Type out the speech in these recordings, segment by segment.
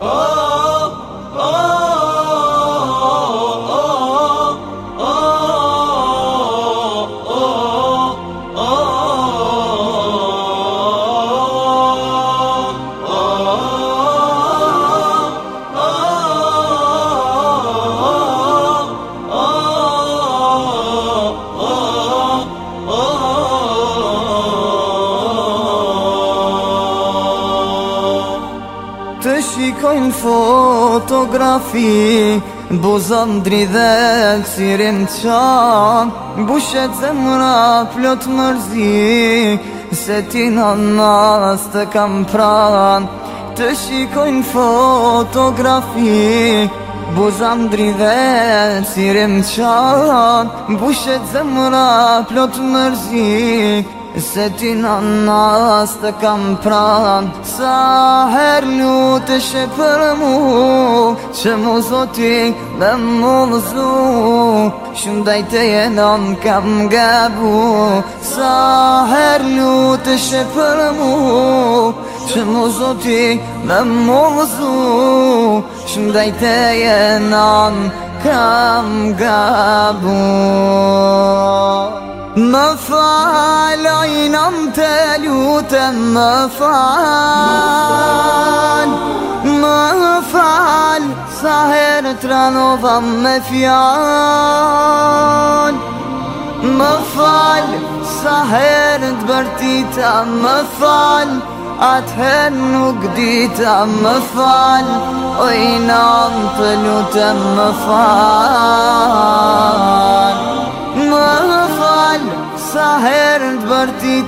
Oh! shikojnë fotografi Buzan dri dhe cirin qan Bushet zemra plot mërzi Se ti në nas të kam pran Të shikojnë fotografi Buzan dri dhe cirin qan Bushet zemra plot mërzi Setin annas të kam pran Sa her lutesh e për mu Që mu zoti dhe mu vëzu Shumë dajte jenon kam gabu Sa her lutesh e për mu Që mu zoti dhe mu vëzu Shumë dajte jenon kam gabu Më falaj nëm të lutëm më falë Më falë sa herë të ranova me fjallë Më falë sa herë të bërtita më falë herë nuk dita më falë Oj nëm të lutëm më falë A herën të bërti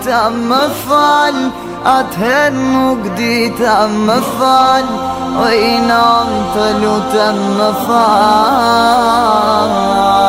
më falë, atë nuk di të më falë, oj nëmë të lutëm më falë.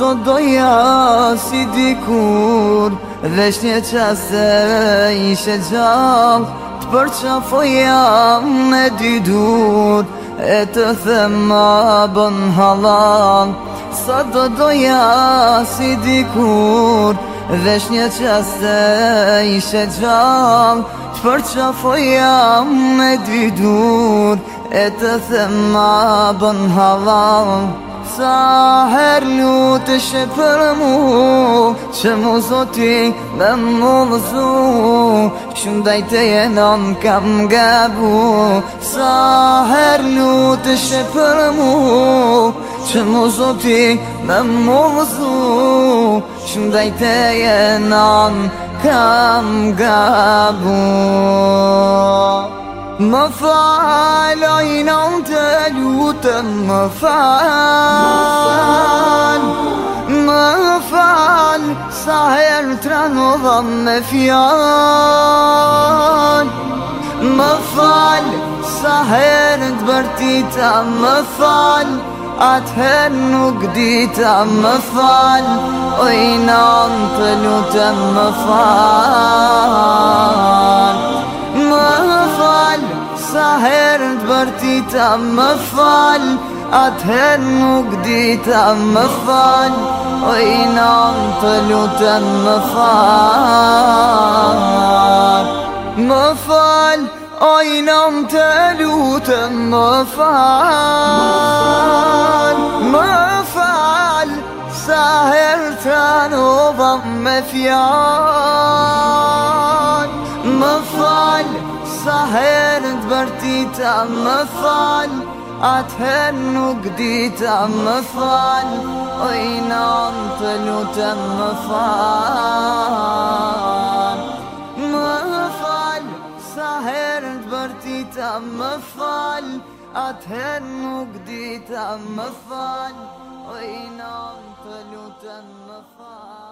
do doja si dikur Dhe shtë një qase ishe gjall Të për qafoja me dy dur E të thema bën halal Sa do doja si dikur Dhe shtë një qase ishe gjall Të për qafoja me dy dur E të thema bën halal Sa her lutësh e për mu Që mu zoti me mu lëzu Shundaj të jenon kam gabu Sa her lutësh e për mu Që mu zoti me mu lëzu Shundaj të jenon kam gabu Shundaj të jenon kam gabu Më falë, oj nëmë të lutëm, më falë, më falë, sa herë të rëndhëm me fjallë Më falë, sa herë të bërtita, më falë, atëherë nuk dita, më falë, oj nëmë të lutëm, më falë Sa herë të bërti ta më falë Atëherë nuk di ta më falë O i nam të lutën më falë Më falë O i nam të lutën më falë Më falë Sa herë ta në me fjallë Më falë sa herë të vërtita më fal Oj nan të lutëm më fal Më fal sa herë të vërtita fal Atëherë nuk dita më fal Oj nan të lutëm më fal